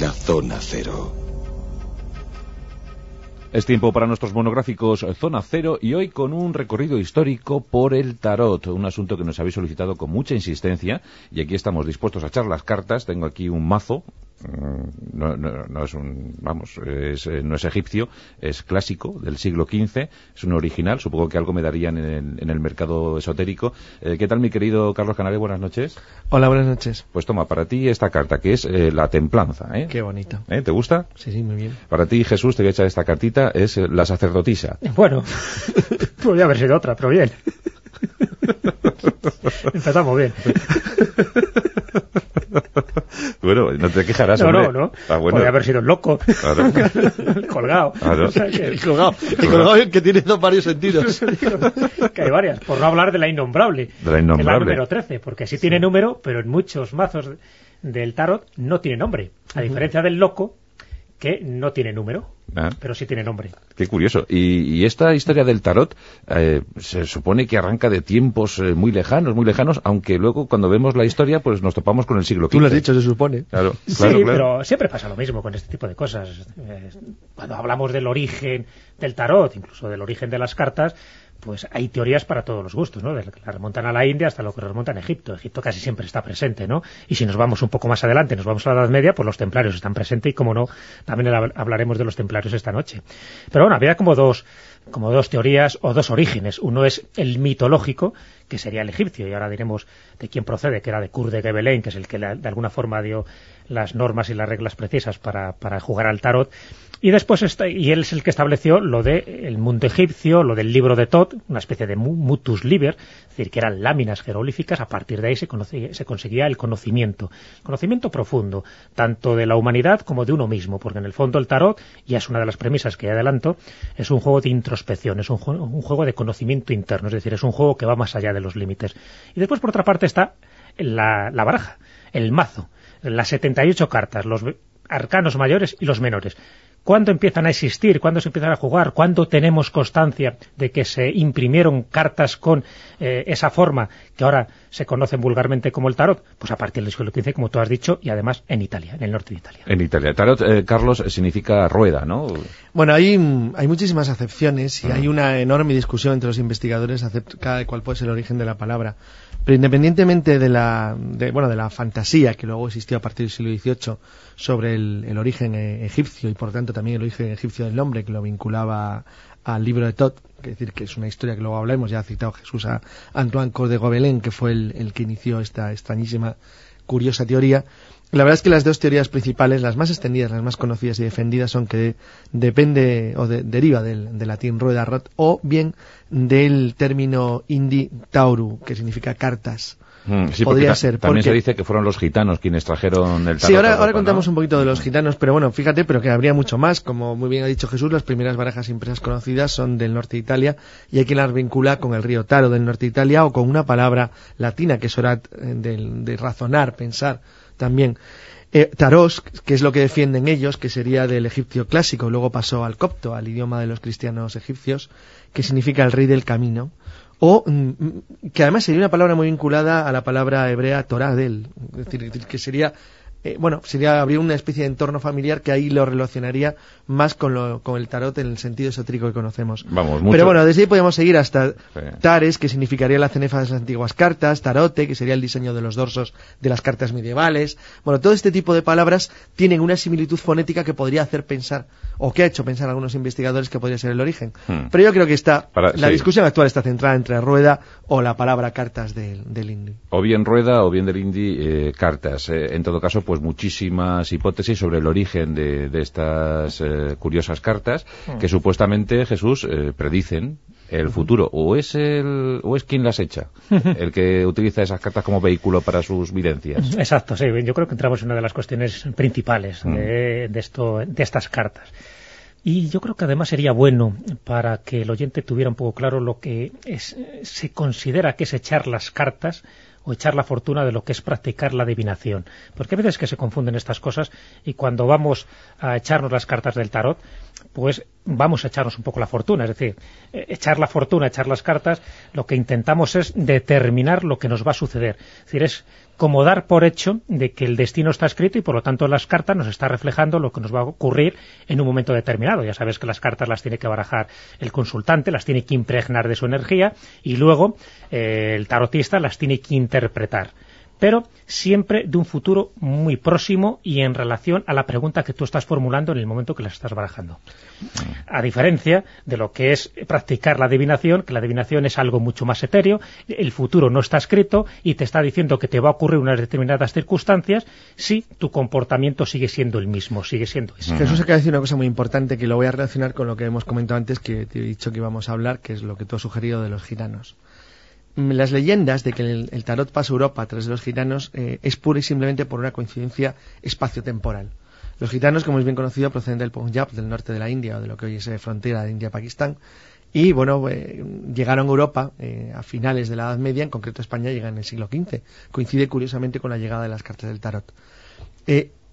la zona cero. Es tiempo para nuestros monográficos Zona Cero y hoy con un recorrido histórico por el tarot, un asunto que nos habéis solicitado con mucha insistencia y aquí estamos dispuestos a echar las cartas. Tengo aquí un mazo, no, no- no es un, vamos, es, eh, no es egipcio, es clásico del siglo XV, es un original, supongo que algo me darían en el, en el mercado esotérico. Eh, ¿Qué tal mi querido Carlos Canales? Buenas noches. Hola, buenas noches. Pues toma, para ti esta carta que es eh, la templanza. ¿eh? Qué bonito. ¿Eh? ¿Te gusta? Sí, sí, muy bien. Para ti Jesús te voy a echar esta cartita, es eh, la sacerdotisa. Bueno, podría haber sido otra, pero bien. Empezamos bien. Bueno, no te quejarás, No, hombre. no, no. Ah, bueno. Podría haber sido el loco. Claro. El colgado. Claro. O sea, que, El colgado, el colgado que tiene dos varios sentidos. que hay varias. Por no hablar de la innombrable. De la innombrable. Que es la número 13, porque sí tiene número, pero en muchos mazos del tarot no tiene nombre. A diferencia del loco, que no tiene número, Ah, pero sí tiene nombre. qué curioso. Y, y esta historia del tarot eh, se supone que arranca de tiempos eh, muy lejanos, muy lejanos, aunque luego cuando vemos la historia pues nos topamos con el siglo XV. Tú lo has dicho, se supone. Claro, Sí, claro, claro. pero siempre pasa lo mismo con este tipo de cosas. Eh, Cuando hablamos del origen del tarot, incluso del origen de las cartas, pues hay teorías para todos los gustos, ¿no? Desde que la remontan a la India hasta lo que remontan a Egipto. Egipto casi siempre está presente, ¿no? Y si nos vamos un poco más adelante, nos vamos a la Edad Media, pues los templarios están presentes y, como no, también hab- hablaremos de los templarios esta noche. Pero bueno, había como dos como dos teorías o dos orígenes. Uno es el mitológico, que sería el egipcio, y ahora diremos de quién procede, que era de Kur de Gebelén, que es el que la- de alguna forma dio las normas y las reglas precisas para, para jugar al tarot. Y después está, y él es el que estableció lo de el mundo egipcio, lo del libro de Tot, una especie de mu- mutus liber, es decir, que eran láminas jeroglíficas, a partir de ahí se, conseguía el conocimiento, conocimiento profundo, tanto de la humanidad como de uno mismo, porque en el fondo el tarot, y es una de las premisas que ya adelanto, es un juego de introspección, es un, jue- un juego de conocimiento interno, es decir, es un juego que va más allá de los límites. Y después, por otra parte, está la, la baraja, el mazo, las 78 cartas, los arcanos mayores y los menores. ¿Cuándo empiezan a existir? ¿Cuándo se empiezan a jugar? ¿Cuándo tenemos constancia de que se imprimieron cartas con eh, esa forma que ahora se conocen vulgarmente como el tarot? Pues a partir del siglo XV, como tú has dicho, y además en Italia, en el norte de Italia. En Italia. Tarot, eh, Carlos, significa rueda, ¿no? Bueno, hay, hay muchísimas acepciones y hay una enorme discusión entre los investigadores acerca de cuál puede ser el origen de la palabra. Pero independientemente de la, de, bueno, de la fantasía que luego existió a partir del siglo XVIII sobre el, el origen eh, egipcio y por tanto también el origen egipcio del nombre que lo vinculaba al libro de Tot, que decir, que es una historia que luego hablaremos, ya ha citado Jesús a Antoine de Gobelin, que fue el, el que inició esta extrañísima, curiosa teoría. La verdad es que las dos teorías principales, las más extendidas, las más conocidas y defendidas, son que depende o de- deriva del, del latín rueda rot o bien del término indi tauru, que significa cartas. Mm, sí, Podría ser, También porque- se dice que fueron los gitanos quienes trajeron el tarot. Sí, ahora, ahora Europa, contamos ¿no? un poquito de los gitanos, pero bueno, fíjate, pero que habría mucho más. Como muy bien ha dicho Jesús, las primeras barajas impresas conocidas son del norte de Italia y hay quien las vincula con el río Taro del norte de Italia o con una palabra latina que es hora eh, de, razonar, pensar también. Eh, taros, que es lo que defienden ellos, que sería del egipcio clásico, luego pasó al copto, al idioma de los cristianos egipcios, que significa el rey del camino, o mm, mm, que además sería una palabra muy vinculada a la palabra hebrea Torah del, es decir, es decir, que sería eh, bueno, sería habría una especie de entorno familiar que ahí lo relacionaría más con, lo, con el tarot en el sentido esotérico que conocemos. Vamos, mucho- Pero bueno, desde ahí podemos seguir hasta Sí. Tares, que significaría la cenefa de las antiguas cartas, Tarote, que sería el diseño de los dorsos de las cartas medievales. Bueno, todo este tipo de palabras tienen una similitud fonética que podría hacer pensar, o que ha hecho pensar a algunos investigadores que podría ser el origen. Hmm. Pero yo creo que está, Para- la sí. discusión actual está centrada entre rueda o la palabra cartas del, del hindi. O bien rueda o bien del indie eh, cartas. Eh, en todo caso, pues muchísimas hipótesis sobre el origen de, de estas eh, curiosas cartas que supuestamente, Jesús, eh, predicen el futuro. O es, el, o es quien las echa, el que utiliza esas cartas como vehículo para sus videncias. Exacto, sí. Yo creo que entramos en una de las cuestiones principales de, de esto, de estas cartas. Y yo creo que además sería bueno para que el oyente tuviera un poco claro lo que es- se considera que es echar las cartas o echar la fortuna de lo que es practicar la adivinación. Porque hay veces que se confunden estas cosas y cuando vamos a echarnos las cartas del tarot, pues vamos a echarnos un poco la fortuna. Es decir, eh, echar la fortuna, echar las cartas, lo que intentamos es determinar lo que nos va a suceder. Es decir, es como dar por hecho de que el destino está escrito y por lo tanto las cartas nos está reflejando lo que nos va a ocurrir en un momento determinado. Ya sabes que las cartas las tiene que barajar el consultante, las tiene que impregnar de su energía y luego eh, el tarotista las tiene que interpretar pero siempre de un futuro muy próximo y en relación a la pregunta que tú estás formulando en el momento que las estás barajando. A diferencia de lo que es practicar la adivinación, que la adivinación es algo mucho más etéreo, el futuro no está escrito y te está diciendo que te va a ocurrir unas determinadas circunstancias si tu comportamiento sigue siendo el mismo, sigue siendo ese. Jesús acaba de decir una cosa muy importante que lo voy a relacionar con lo que hemos comentado antes, que te he dicho que íbamos a hablar, que es lo que tú has sugerido de los gitanos las leyendas de que el, tarot pasa a Europa a través de los gitanos eh, es pura y simplemente por una coincidencia espaciotemporal. Los gitanos, como es bien conocido, proceden del Punjab, del norte de la India, o de lo que hoy es eh, frontera de India-Pakistán, y bueno, eh, llegaron a Europa a finales de la Edad Media, en concreto España llega en el siglo XV. Coincide curiosamente con la llegada de las cartas del tarot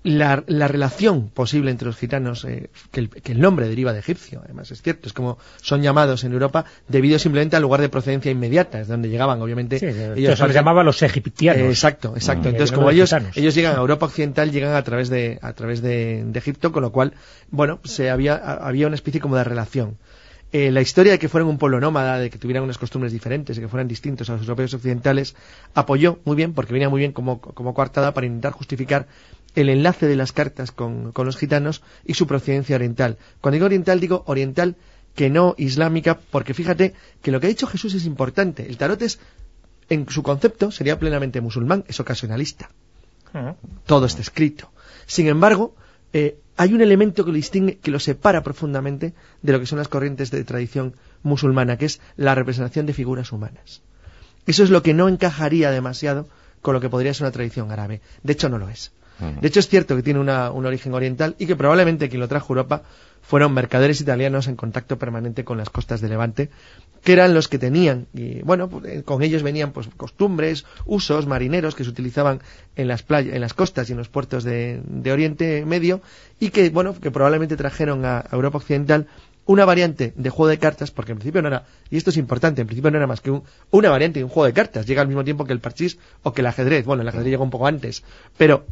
la, relación posible entre los gitanos, eh, que, el, nombre deriva de egipcio, además es cierto, es como son llamados en Europa debido simplemente al lugar de procedencia inmediata, es donde llegaban, obviamente. ellos se les llamaba los egiptianos. exacto, exacto. Mm. Entonces, como ellos, ellos llegan a Europa Occidental, llegan a través de, a través de, Egipto, con lo cual, bueno, se había, había una especie como de relación. Eh, la historia de que fueran un pueblo nómada, de que tuvieran unas costumbres diferentes, de que fueran distintos a los europeos occidentales, apoyó muy bien, porque venía muy bien como, como coartada para intentar justificar el enlace de las cartas con, los gitanos y su procedencia oriental. Cuando digo oriental, digo oriental que no islámica, porque fíjate que lo que ha dicho Jesús es importante. El tarot es, en su concepto, sería plenamente musulmán, es ocasionalista. Todo está escrito. Sin embargo, eh, hay un elemento que lo distingue, que lo separa profundamente de lo que son las corrientes de tradición musulmana, que es la representación de figuras humanas. Eso es lo que no encajaría demasiado con lo que podría ser una tradición árabe. De hecho, no lo es. De hecho, es cierto que tiene un origen oriental y que probablemente quien lo trajo a Europa fueron mercaderes italianos en contacto permanente con las costas de Levante, que eran los que tenían, y bueno, pues, eh, con ellos venían pues costumbres, usos marineros que se utilizaban en las playas, en las costas y en los puertos de, Oriente Medio, y que, bueno, que probablemente trajeron a, Europa Occidental una variante de juego de cartas, porque en principio no era, y esto es importante, en principio no era más que una variante de un juego de cartas, llega al mismo tiempo que el parchís o que el ajedrez, bueno, el ajedrez llegó un poco antes, pero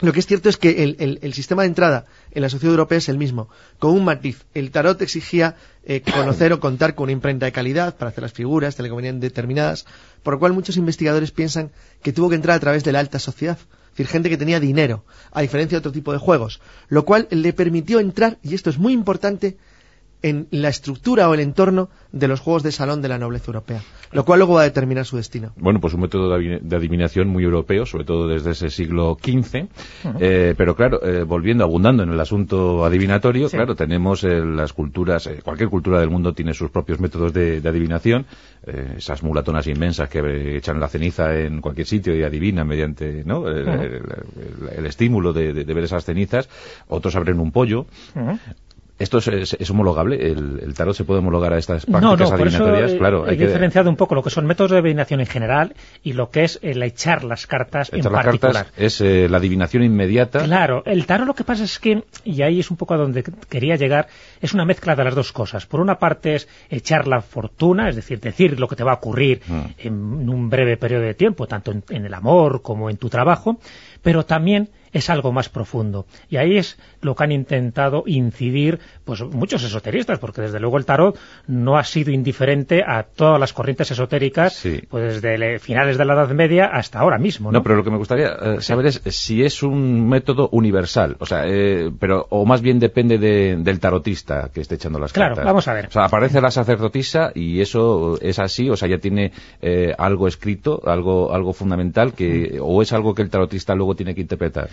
lo que es cierto es que el, sistema de entrada en la sociedad europea es el mismo, con un matiz. El tarot exigía eh, conocer o contar con una imprenta de calidad para hacer las figuras, que determinadas, por lo cual muchos investigadores piensan que tuvo que entrar a través de la alta sociedad, es decir, gente que tenía dinero, a diferencia de otro tipo de juegos, lo cual le permitió entrar, y esto es muy importante, en la estructura o el entorno de los juegos de salón de la nobleza europea, lo cual luego va a determinar su destino. Bueno, pues un método de adivinación muy europeo, sobre todo desde ese siglo XV, eh, pero claro, eh, volviendo, abundando en el asunto adivinatorio, claro, tenemos eh, las culturas, cualquier cultura del mundo tiene sus propios métodos de, adivinación, esas mulatonas inmensas que echan la ceniza en cualquier sitio y adivinan mediante ¿no? el, estímulo de, ver esas cenizas, otros abren un pollo, ¿Esto es, homologable? ¿El, tarot se puede homologar a estas prácticas no, no, adivinatorias? Eso, claro, hay, que diferenciar un poco lo que son métodos de adivinación en general y lo que es el echar las cartas echar en las particular. Cartas es eh, la adivinación inmediata. Claro, el tarot lo que pasa es que, y ahí es un poco a donde quería llegar, es una mezcla de las dos cosas. Por una parte es echar la fortuna, es decir, decir lo que te va a ocurrir mm. en un breve periodo de tiempo, tanto en el amor como en tu trabajo, pero también es algo más profundo. Y ahí es lo que han intentado incidir pues muchos esoteristas, porque desde luego el tarot no ha sido indiferente a todas las corrientes esotéricas, pues desde finales de la Edad Media hasta ahora mismo. No, pero lo que me gustaría eh, saber es si es un método universal, o sea, eh, pero o más bien depende del tarotista que esté echando las cartas. Claro, vamos a ver. O sea, aparece la sacerdotisa y eso es así, o sea, ya tiene eh, algo escrito, algo algo fundamental que o es algo que el tarotista luego tiene que interpretar.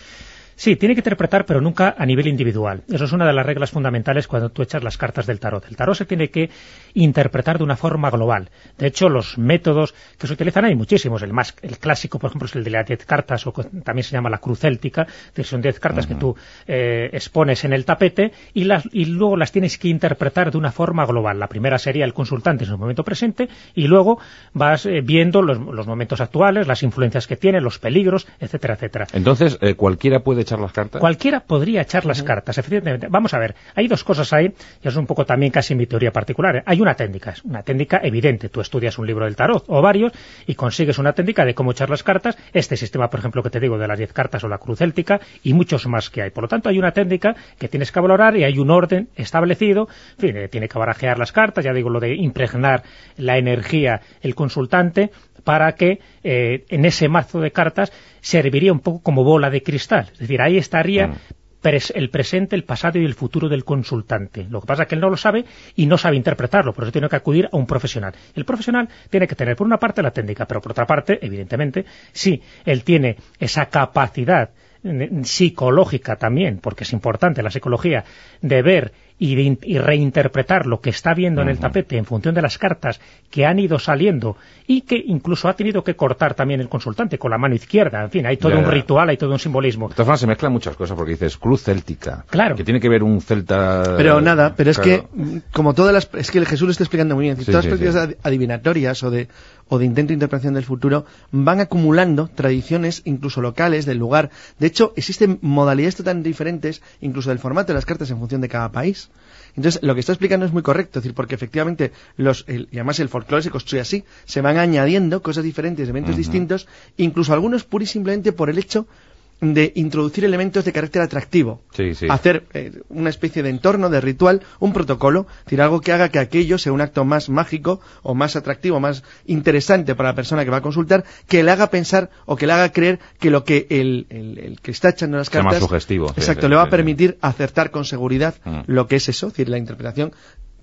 Sí, tiene que interpretar, pero nunca a nivel individual. Eso es una de las reglas fundamentales cuando tú echas las cartas del tarot. El tarot se tiene que interpretar de una forma global. De hecho, los métodos que se utilizan hay muchísimos. El más el clásico, por ejemplo, es el de las 10 cartas, o también se llama la cruz céltica. son 10 cartas que tú eh, expones en el tapete y, las, y luego las tienes que interpretar de una forma global. La primera sería el consultante en su momento presente y luego vas eh, viendo los, momentos actuales, las influencias que tiene, los peligros, etcétera, etcétera. Entonces, eh, cualquiera puede echar las cartas? Cualquiera podría echar las cartas, efectivamente. Vamos a ver, hay dos cosas ahí, y es un poco también casi mi teoría particular. Hay una técnica, es una técnica evidente. Tú estudias un libro del tarot o varios y consigues una técnica de cómo echar las cartas, este sistema, por ejemplo, que te digo de las 10 cartas o la cruz céltica, y muchos más que hay. Por lo tanto, hay una técnica que tienes que valorar y hay un orden establecido. En fin, eh, tiene que barajear las cartas, ya digo lo de impregnar la energía el consultante para que eh, en ese mazo de cartas serviría un poco como bola de cristal. Es decir, ahí estaría Mm. El presente, el pasado y el futuro del consultante. Lo que pasa es que él no lo sabe y no sabe interpretarlo, por eso tiene que acudir a un profesional. El profesional tiene que tener, por una parte, la técnica, pero por otra parte, evidentemente, si él tiene esa capacidad eh, psicológica también, porque es importante la psicología, de ver y, de in- y reinterpretar lo que está viendo en el tapete en función de las cartas que han ido saliendo y que incluso ha tenido que cortar también el consultante con la mano izquierda. En fin, hay todo Ya, un ya. ritual, hay todo un simbolismo. De todas formas, se mezclan muchas cosas porque dices cruz céltica. Claro. Que tiene que ver un celta... Pero nada, pero es Claro. que, como todas las... Es que el Jesús lo está explicando muy bien. Es decir, Sí, todas sí, las prácticas sí. adivinatorias o de, o de intento de interpretación del futuro van acumulando tradiciones, incluso locales, del lugar. De hecho, existen modalidades totalmente diferentes, incluso del formato de las cartas en función de cada país. Entonces, lo que está explicando es muy correcto, es decir, porque efectivamente, los, el- y además el folclore se construye así, se van añadiendo cosas diferentes, eventos distintos, incluso algunos pura y simplemente por el hecho de introducir elementos de carácter atractivo Sí, sí. hacer eh, una especie de entorno, de ritual, un protocolo, es decir, algo que haga que aquello sea un acto más mágico o más atractivo, más interesante para la persona que va a consultar, que le haga pensar o que le haga creer que lo que el, el- el que está echando las Sea más cartas... sugestivo, Exacto, sí, le va a permitir acertar con seguridad Mm. lo que es eso, es decir, la interpretación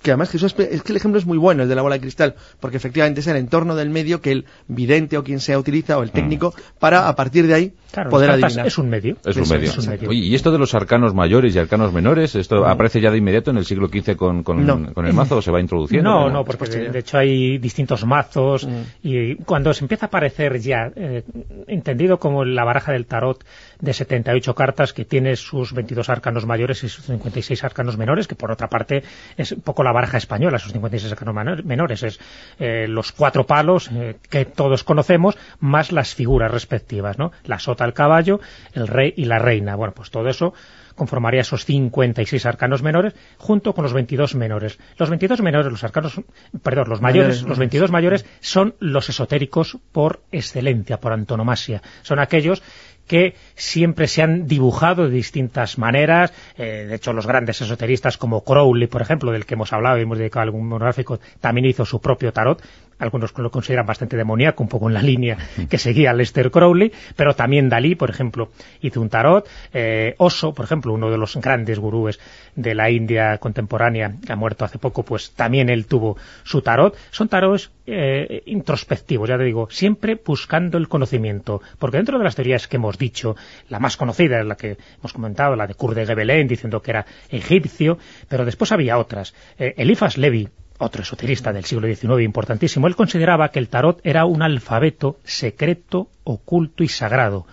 que además Jesús, es que el ejemplo es muy bueno, el de la bola de cristal, porque efectivamente es el entorno del medio que el vidente o quien sea utiliza, o el técnico, para a partir de ahí Claro, poder adivinar. es un medio. Es un Eso medio. es un medio. Oye, ¿y esto de los arcanos mayores y arcanos menores, esto aparece ya de inmediato en el siglo XV con, con, No. con el mazo o se va introduciendo? No, ¿Cómo? no, porque de hecho hay distintos mazos Mm. y cuando se empieza a aparecer ya, eh, entendido como la baraja del tarot de 78 cartas que tiene sus 22 arcanos mayores y sus 56 arcanos menores, que por otra parte es un poco la baraja española, sus 56 arcanos menor- menores, es eh, los cuatro palos eh, que todos conocemos, más las figuras respectivas, ¿no? La sota, el caballo, el rey y la reina. Bueno, pues todo eso conformaría esos 56 arcanos menores junto con los 22 menores. Los 22 menores, los arcanos, perdón, los mayores, Mayores, los 22 mayores son los esotéricos por excelencia, por antonomasia. Son aquellos que siempre se han dibujado de distintas maneras, eh, de hecho los grandes esoteristas como Crowley, por ejemplo, del que hemos hablado y hemos dedicado algún monográfico, también hizo su propio tarot, algunos lo consideran bastante demoníaco, un poco en la línea que seguía Lester Crowley, pero también Dalí, por ejemplo, hizo un tarot, eh, Oso, por ejemplo, uno de los grandes gurúes de la India contemporánea, que ha muerto hace poco, pues también él tuvo su tarot, son tarots eh, introspectivos, ya te digo, siempre buscando el conocimiento, porque dentro de las teorías que hemos dicho, la más conocida es la que hemos comentado, la de Kurt de Gebelén, diciendo que era egipcio, pero después había otras. Eh, Eliphas Levi, otro esoterista del siglo XIX importantísimo, él consideraba que el tarot era un alfabeto secreto, oculto y sagrado,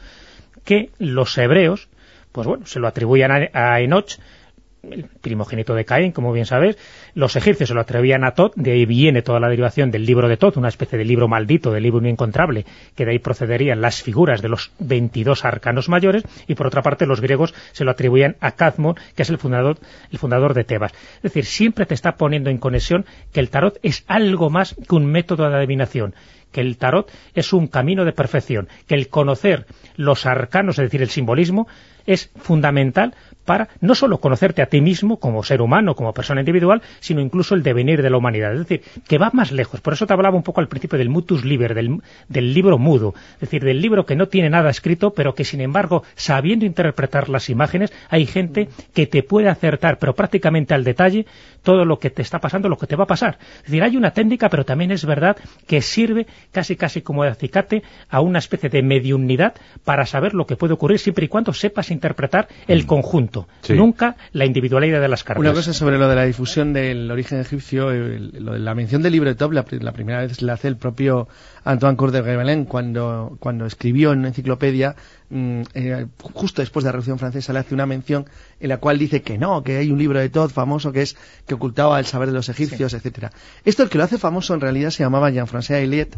que los hebreos, pues bueno, se lo atribuían a, Enoch, el primogénito de Caín, como bien sabes, los egipcios se lo atribuían a Tot, de ahí viene toda la derivación del libro de Tot, una especie de libro maldito, de libro inencontrable, que de ahí procederían las figuras de los 22 arcanos mayores, y por otra parte los griegos se lo atribuían a Cadmon, que es el fundador, el fundador de Tebas. Es decir, siempre te está poniendo en conexión que el tarot es algo más que un método de adivinación, que el tarot es un camino de perfección, que el conocer los arcanos, es decir, el simbolismo, es fundamental para no solo conocerte a ti mismo como ser humano, como persona individual, sino incluso el devenir de la humanidad. Es decir, que va más lejos. Por eso te hablaba un poco al principio del mutus liber, del, del libro mudo. Es decir, del libro que no tiene nada escrito, pero que sin embargo, sabiendo interpretar las imágenes, hay gente que te puede acertar, pero prácticamente al detalle, todo lo que te está pasando, lo que te va a pasar. Es decir, hay una técnica, pero también es verdad que sirve casi casi como de acicate a una especie de mediunidad para saber lo que puede ocurrir siempre y cuando sepas interpretar el conjunto, Sí. nunca la individualidad de las cartas. Una cosa sobre lo de la difusión del origen egipcio, el- lo de la mención del libro de Top, la, la primera vez la hace el propio Antoine Cour de Gebelén cuando, cuando escribió en una enciclopedia, mm, eh, justo después de la Revolución Francesa, le hace una mención en la cual dice que no, que hay un libro de Todd famoso que es que ocultaba el saber de los egipcios, etcétera. Esto el que lo hace famoso en realidad se llamaba Jean-François Eliot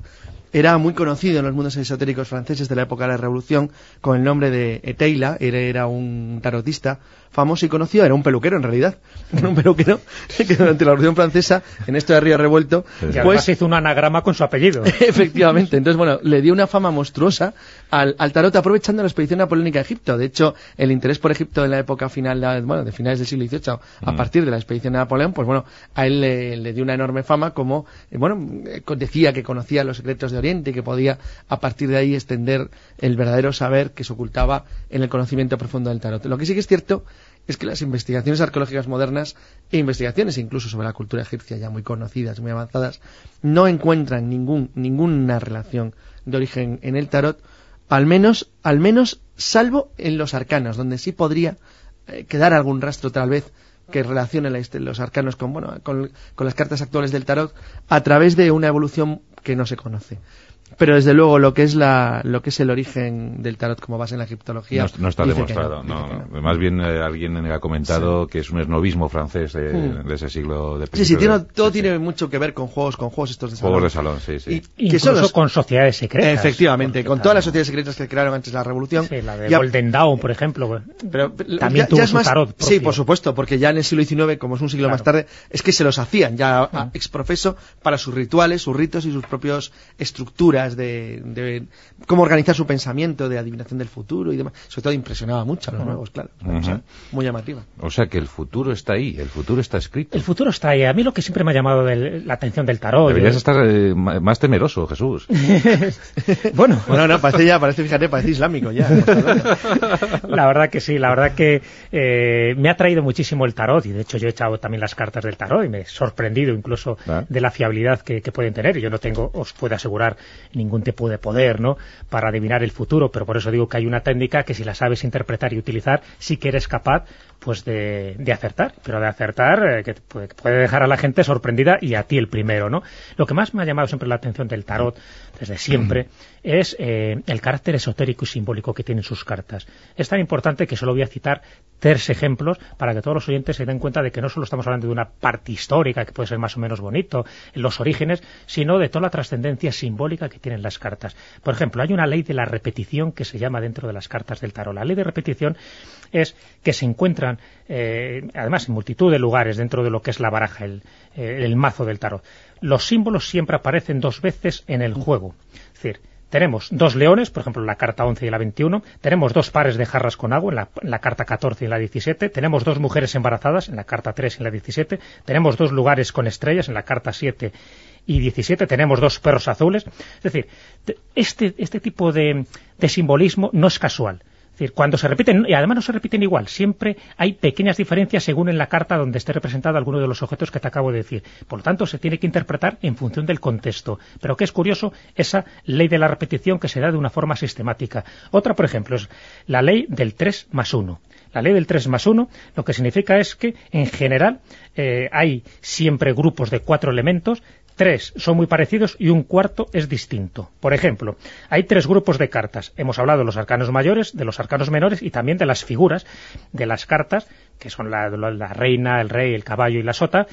era muy conocido en los mundos esotéricos franceses de la época de la Revolución con el nombre de Eteila, era, era un tarotista famoso y conocido, era un peluquero en realidad, era un peluquero que durante la Revolución Francesa, en esto de Río Revuelto, pues hizo un anagrama con su apellido. Efectivamente. Entonces, bueno, le dio una fama monstruosa al, al tarot aprovechando la expedición napoleónica a Egipto. De hecho, el interés por Egipto en la época final, la- bueno, de finales del siglo XVIII, a partir de la expedición de Napoleón, pues bueno, a él le, le dio una enorme fama como, eh, bueno, eh, decía que conocía los secretos de Oriente y que podía a partir de ahí extender el verdadero saber que se ocultaba en el conocimiento profundo del tarot. Lo que sí que es cierto es que las investigaciones arqueológicas modernas e investigaciones incluso sobre la cultura egipcia ya muy conocidas, muy avanzadas, no encuentran ningún, ninguna relación de origen en el tarot, al menos, al menos salvo en los arcanos, donde sí podría eh, quedar algún rastro tal vez que relacione los arcanos con, bueno, con, con las cartas actuales del tarot a través de una evolución que no se conoce. Pero desde luego lo que es la, lo que es el origen del tarot como base en la egiptología No, no está demostrado. no, no. Más bien eh, alguien ha comentado que es un esnovismo francés de, Mm. de ese siglo de Sí, sí, principios tiene- todo sí, sí. tiene mucho que ver con juegos, con juegos estos de salón. Juegos de salón, sí, sí. Y- que son Incluso los- con sociedades secretas. Efectivamente, con todas las sociedades secretas que crearon antes de la revolución. Sí, la de Ya- Golden Dawn, por ejemplo. pero También ya- tuvo ya es su más- tarot Sí, propio. por supuesto, porque ya en el siglo XIX, como es un siglo Claro. más tarde, es que se los hacían ya a- exprofeso para sus rituales, sus ritos y sus propias estructuras de, de cómo organizar su pensamiento, de adivinación del futuro y demás. Sobre todo impresionaba mucho a los nuevos, claro. O sea, Ujú. muy llamativa. O sea que el futuro está ahí, el futuro está escrito. El futuro está ahí. A mí lo que siempre me ha llamado del- la atención del tarot. Deberías estar eh, más temeroso, Jesús. bueno, Bueno, no, parece ya, parece, fíjate, parece islámico ya. la verdad que sí, la verdad que eh, me ha traído muchísimo el tarot y de hecho yo he echado también las cartas del tarot y me he sorprendido incluso Ah. de la fiabilidad que, que pueden tener y yo no tengo, os puedo asegurar, ningún tipo de poder ¿no? para adivinar el futuro, pero por eso digo que hay una técnica que si la sabes interpretar y utilizar, sí que eres capaz pues de, de acertar, pero de acertar eh, que puede, puede dejar a la gente sorprendida y a ti el primero, ¿no? Lo que más me ha llamado siempre la atención del tarot, desde siempre, es eh, el carácter esotérico y simbólico que tienen sus cartas. Es tan importante que solo voy a citar tres ejemplos para que todos los oyentes se den cuenta de que no solo estamos hablando de una parte histórica que puede ser más o menos bonito, en los orígenes, sino de toda la trascendencia simbólica que tienen las cartas. Por ejemplo, hay una ley de la repetición que se llama dentro de las cartas del tarot. La ley de repetición es que se encuentran, eh, además, en multitud de lugares dentro de lo que es la baraja, el, eh, el mazo del tarot. Los símbolos siempre aparecen dos veces en el juego. Es decir, tenemos dos leones, por ejemplo, en la carta 11 y la 21, tenemos dos pares de jarras con agua en la, carta 14 y la 17, tenemos dos mujeres embarazadas en la carta 3 y la 17, tenemos dos lugares con estrellas en la carta 7 y 17, tenemos dos perros azules. Es decir, te- este, este tipo de, de simbolismo no es casual. Es decir, cuando se repiten, y además no se repiten igual, siempre hay pequeñas diferencias según en la carta donde esté representado alguno de los objetos que te acabo de decir. Por lo tanto, se tiene que interpretar en función del contexto. Pero que es curioso esa ley de la repetición que se da de una forma sistemática. Otra, por ejemplo, es la ley del 3 más 1. La ley del 3 más 1 lo que significa es que, en general, eh, hay siempre grupos de cuatro elementos Tres son muy parecidos y un cuarto es distinto. Por ejemplo, hay tres grupos de cartas. Hemos hablado de los arcanos mayores, de los arcanos menores y también de las figuras de las cartas, que son la, la- reina, el rey, el caballo y la sota,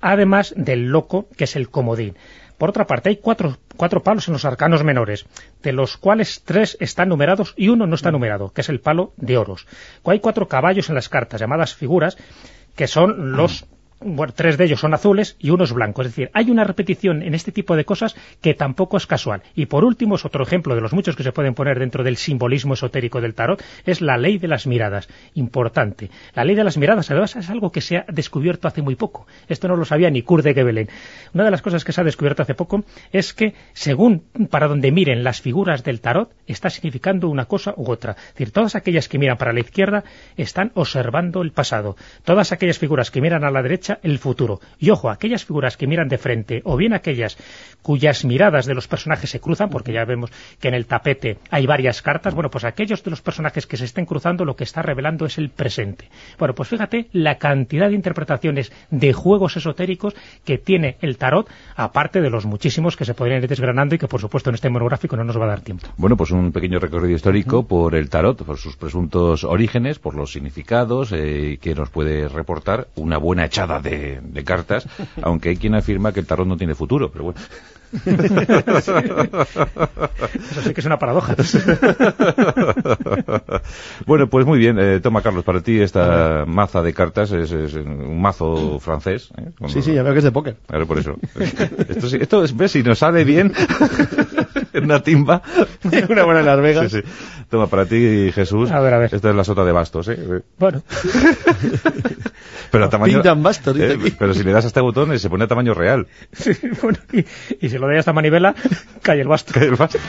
además del loco, que es el comodín. Por otra parte, hay cuatro, cuatro palos en los arcanos menores, de los cuales tres están numerados y uno no está numerado, que es el palo de oros. Hay cuatro caballos en las cartas, llamadas figuras, que son los tres de ellos son azules y uno es blanco. Es decir, hay una repetición en este tipo de cosas que tampoco es casual. Y por último, es otro ejemplo de los muchos que se pueden poner dentro del simbolismo esotérico del tarot, es la ley de las miradas. Importante. La ley de las miradas, además, es algo que se ha descubierto hace muy poco. Esto no lo sabía ni Kurt de Gebelen. Una de las cosas que se ha descubierto hace poco es que, según para donde miren las figuras del tarot, está significando una cosa u otra. Es decir, todas aquellas que miran para la izquierda están observando el pasado. Todas aquellas figuras que miran a la derecha, el futuro. Y ojo, aquellas figuras que miran de frente, o bien aquellas cuyas miradas de los personajes se cruzan, porque ya vemos que en el tapete hay varias cartas, bueno, pues aquellos de los personajes que se estén cruzando lo que está revelando es el presente. Bueno, pues fíjate la cantidad de interpretaciones de juegos esotéricos que tiene el tarot, aparte de los muchísimos que se podrían ir desgranando y que por supuesto en este monográfico no nos va a dar tiempo. Bueno, pues un pequeño recorrido histórico por el tarot, por sus presuntos orígenes, por los significados eh, que nos puede reportar una buena echada de, de cartas, aunque hay quien afirma que el tarot no tiene futuro, pero bueno. Eso sí que es una paradoja. bueno, pues muy bien. Eh, toma, Carlos, para ti esta maza de cartas es, es un mazo francés. ¿eh? Sí, sí, ya veo que es de póker. Claro, por eso. Esto, esto es- ves, si nos sale bien en una timba. Una buena en Las Vegas. Sí, sí. Toma, para ti, Jesús. A ver, a ver. Esta es la sota de bastos, ¿eh? Bueno, Pero a tamaño... Pintan bastos, Eh. Pero si le das a este botón, eh, se pone a tamaño real. sí, bueno y, y si lo doy hasta manivela, cae el basto. El basto.